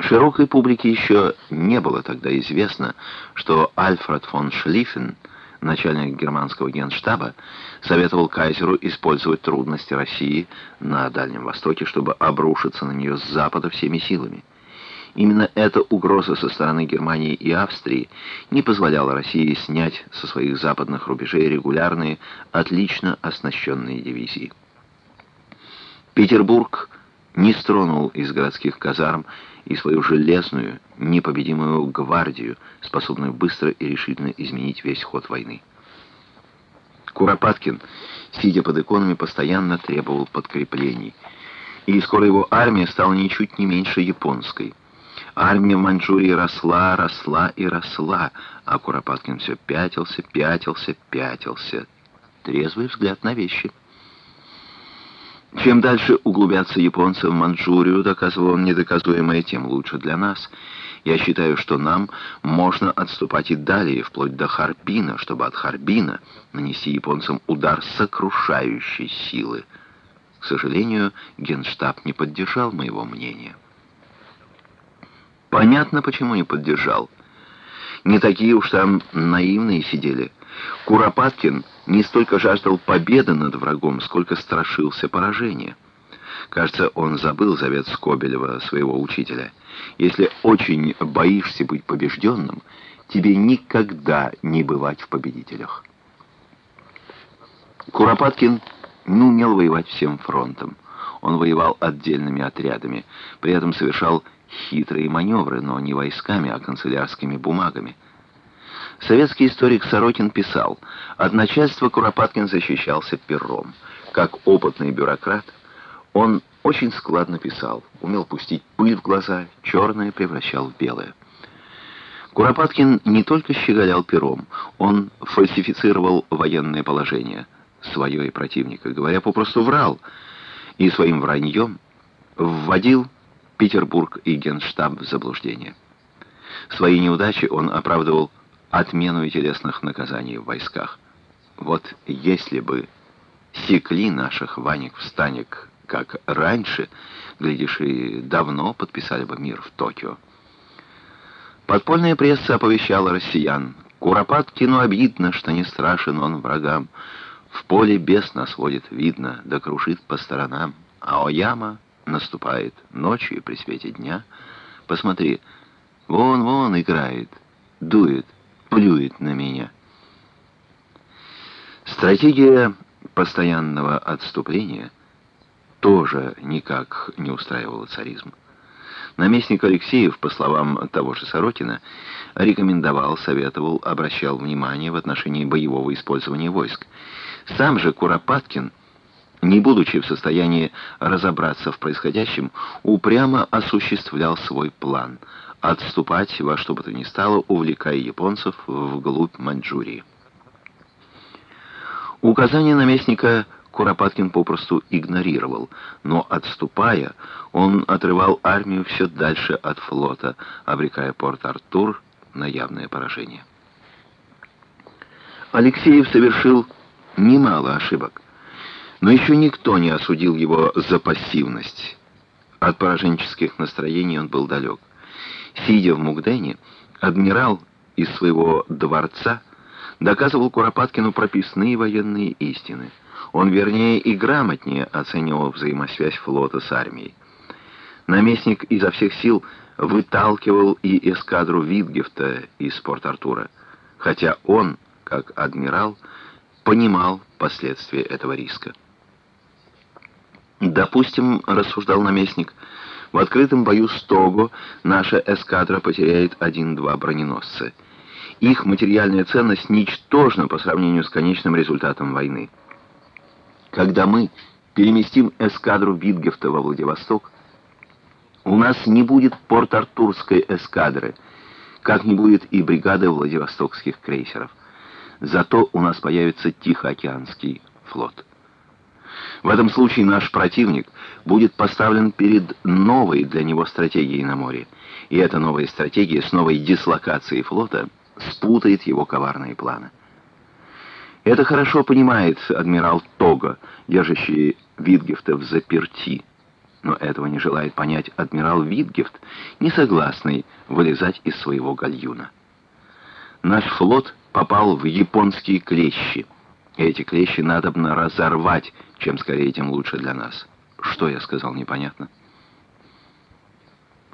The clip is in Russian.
Широкой публике еще не было тогда известно, что Альфред фон Шлиффен, начальник германского генштаба, советовал кайзеру использовать трудности России на Дальнем Востоке, чтобы обрушиться на нее с запада всеми силами. Именно эта угроза со стороны Германии и Австрии не позволяла России снять со своих западных рубежей регулярные, отлично оснащенные дивизии. Петербург не стронул из городских казарм и свою железную, непобедимую гвардию, способную быстро и решительно изменить весь ход войны. Куропаткин, сидя под иконами, постоянно требовал подкреплений, и скоро его армия стала ничуть не меньше японской. Армия в Маньчжурии росла, росла и росла, а Куропаткин все пятился, пятился, пятился. Трезвый взгляд на вещи — чем дальше углубятся японцы в Манчжурию, доказывал он недоказуемое, тем лучше для нас. Я считаю, что нам можно отступать и далее, вплоть до Харбина, чтобы от Харбина нанести японцам удар сокрушающей силы. К сожалению, Генштаб не поддержал моего мнения. Понятно, почему не поддержал. Не такие уж там наивные сидели. Куропаткин не столько жаждал победы над врагом, сколько страшился поражения. Кажется, он забыл завет Скобелева, своего учителя. Если очень боишься быть побежденным, тебе никогда не бывать в победителях. Куропаткин не умел воевать всем фронтом. Он воевал отдельными отрядами, при этом совершал хитрые маневры, но не войсками, а канцелярскими бумагами. Советский историк Сорокин писал, от начальства Куропаткин защищался пером. Как опытный бюрократ, он очень складно писал, умел пустить пыль в глаза, черное превращал в белое. Куропаткин не только щеголял пером, он фальсифицировал военное положение, свое и противника, говоря, попросту врал, и своим враньем вводил Петербург и Генштаб в заблуждение. Свои неудачи он оправдывал отмену телесных наказаний в войсках. Вот если бы секли наших Ваник-встанек, как раньше, глядишь, и давно подписали бы мир в Токио. Подпольная пресса оповещала россиян. Куропаткину обидно, что не страшен он врагам. В поле бес нас водит, видно, да крушит по сторонам. А Ояма наступает ночью при свете дня. Посмотри, вон-вон играет, дует, плюет на меня. Стратегия постоянного отступления тоже никак не устраивала царизм. Наместник Алексеев, по словам того же Сорокина, рекомендовал, советовал, обращал внимание в отношении боевого использования войск. Сам же Куропаткин, не будучи в состоянии разобраться в происходящем, упрямо осуществлял свой план — отступать во что бы то ни стало, увлекая японцев вглубь Маньчжурии. Указания наместника Куропаткин попросту игнорировал, но, отступая, он отрывал армию все дальше от флота, обрекая Порт-Артур на явное поражение. Алексеев совершил немало ошибок, но еще никто не осудил его за пассивность. От пораженческих настроений он был далек. Сидя в Мугдене, адмирал из своего дворца доказывал Куропаткину прописные военные истины. Он вернее и грамотнее оценивал взаимосвязь флота с армией. Наместник изо всех сил выталкивал и эскадру Витгефта из Порт-Артура, хотя он, как адмирал, понимал последствия этого риска. Допустим, рассуждал наместник, в открытом бою с Того наша эскадра потеряет один-два броненосца. Их материальная ценность ничтожна по сравнению с конечным результатом войны. Когда мы переместим эскадру Витгефта во Владивосток, у нас не будет порт-артурской эскадры, как не будет и бригады владивостокских крейсеров. Зато у нас появится Тихоокеанский флот. В этом случае наш противник будет поставлен перед новой для него стратегией на море. И эта новая стратегия с новой дислокацией флота спутает его коварные планы. Это хорошо понимает адмирал Того, держащий Витгефта в заперти. Но этого не желает понять адмирал Витгефт, не согласный вылезать из своего гальюна. Наш флот попал в японские клещи. Эти клещи надобно разорвать, чем скорее, тем лучше для нас. Что я сказал, непонятно.